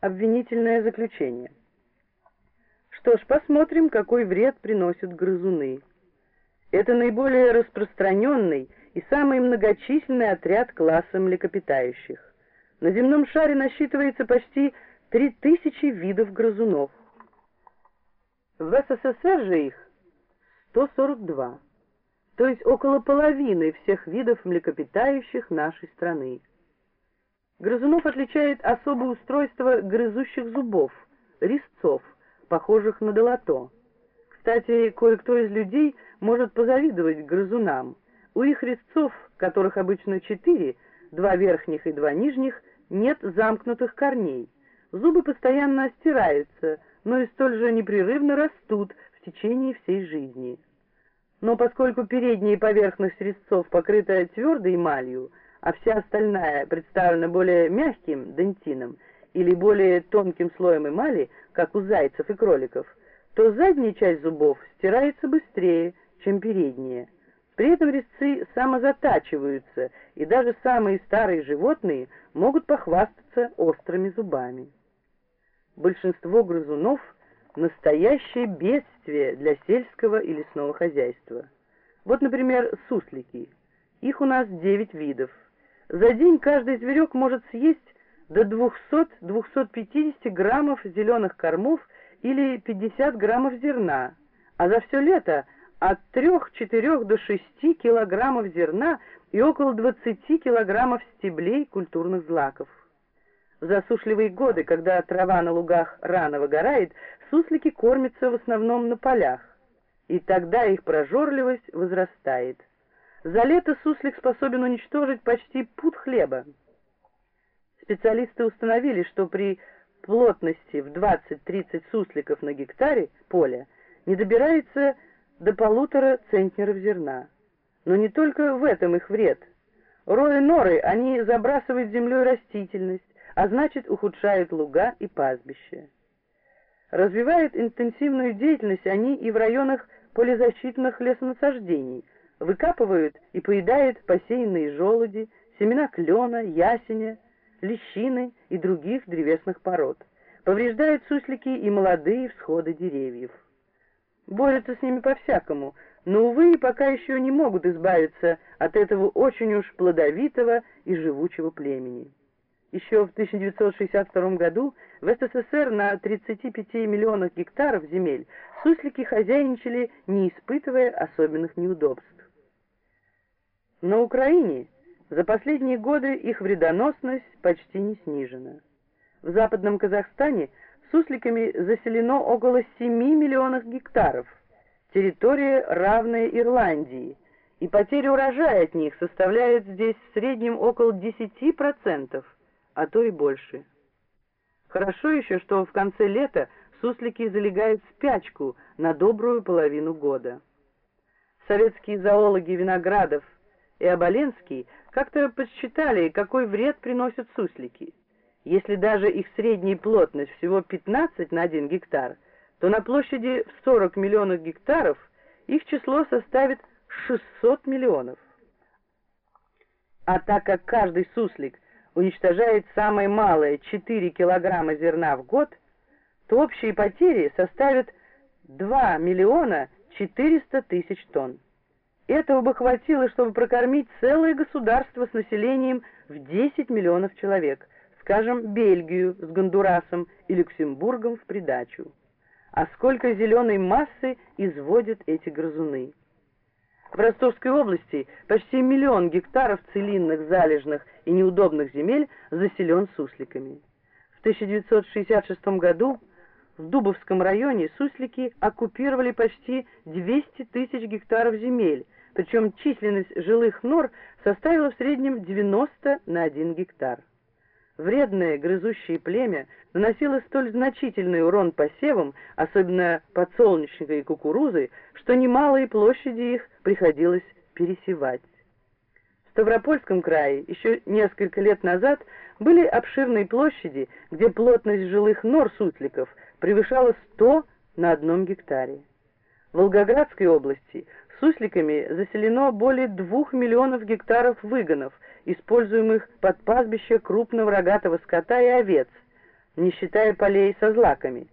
Обвинительное заключение. Что ж, посмотрим, какой вред приносят грызуны. Это наиболее распространенный и самый многочисленный отряд класса млекопитающих. На земном шаре насчитывается почти 3000 видов грызунов. В СССР же их 142, то есть около половины всех видов млекопитающих нашей страны. Грызунов отличает особое устройство грызущих зубов, резцов, похожих на долото. Кстати, кое-кто из людей может позавидовать грызунам. У их резцов, которых обычно четыре, два верхних и два нижних, нет замкнутых корней. Зубы постоянно стираются, но и столь же непрерывно растут в течение всей жизни. Но поскольку передняя поверхность резцов покрыта твердой эмалью, а вся остальная представлена более мягким дентином или более тонким слоем эмали, как у зайцев и кроликов, то задняя часть зубов стирается быстрее, чем передняя. При этом резцы самозатачиваются, и даже самые старые животные могут похвастаться острыми зубами. Большинство грызунов – настоящее бедствие для сельского и лесного хозяйства. Вот, например, суслики. Их у нас 9 видов – за день каждый зверек может съесть до 200-250 граммов зеленых кормов или 50 граммов зерна, а за все лето от 3-4 до 6 килограммов зерна и около 20 килограммов стеблей культурных злаков. В засушливые годы, когда трава на лугах рано выгорает, суслики кормятся в основном на полях, и тогда их прожорливость возрастает. За лето суслик способен уничтожить почти пуд хлеба. Специалисты установили, что при плотности в 20-30 сусликов на гектаре поля не добирается до полутора центнеров зерна. Но не только в этом их вред. Роя норы они забрасывают землей растительность, а значит ухудшают луга и пастбища. Развивают интенсивную деятельность они и в районах полезащитных лесонасаждений – выкапывают и поедают посеянные желуди, семена клена, ясеня, лещины и других древесных пород. Повреждают суслики и молодые всходы деревьев. Борются с ними по-всякому, но, увы, пока еще не могут избавиться от этого очень уж плодовитого и живучего племени. Еще в 1962 году в СССР на 35 миллионах гектаров земель суслики хозяйничали, не испытывая особенных неудобств. На Украине за последние годы их вредоносность почти не снижена. В западном Казахстане сусликами заселено около 7 миллионов гектаров, территория равная Ирландии, и потеря урожая от них составляет здесь в среднем около 10%, а то и больше. Хорошо еще, что в конце лета суслики залегают в спячку на добрую половину года. Советские зоологи Виноградов и Оболенский как-то подсчитали, какой вред приносят суслики. Если даже их средняя плотность всего 15 на 1 гектар, то на площади в 40 миллионов гектаров их число составит 600 миллионов. А так как каждый суслик уничтожает самое малое 4 килограмма зерна в год, то общие потери составят 2 миллиона 400 тысяч тонн. Этого бы хватило, чтобы прокормить целое государство с населением в 10 миллионов человек, скажем, Бельгию с Гондурасом и Люксембургом в придачу. А сколько зеленой массы изводят эти грызуны? В Ростовской области почти миллион гектаров целинных, залежных и неудобных земель заселен сусликами. В 1966 году в Дубовском районе суслики оккупировали почти 200 тысяч гектаров земель, причем численность жилых нор составила в среднем 90 на 1 гектар. Вредное грызущее племя наносило столь значительный урон посевам, особенно подсолнечника и кукурузы, что немалые площади их приходилось пересевать. В Ставропольском крае еще несколько лет назад были обширные площади, где плотность жилых нор сусликов превышала 100 на одном гектаре. В Волгоградской области сусликами заселено более двух миллионов гектаров выгонов, используемых под пастбище крупного рогатого скота и овец, не считая полей со злаками.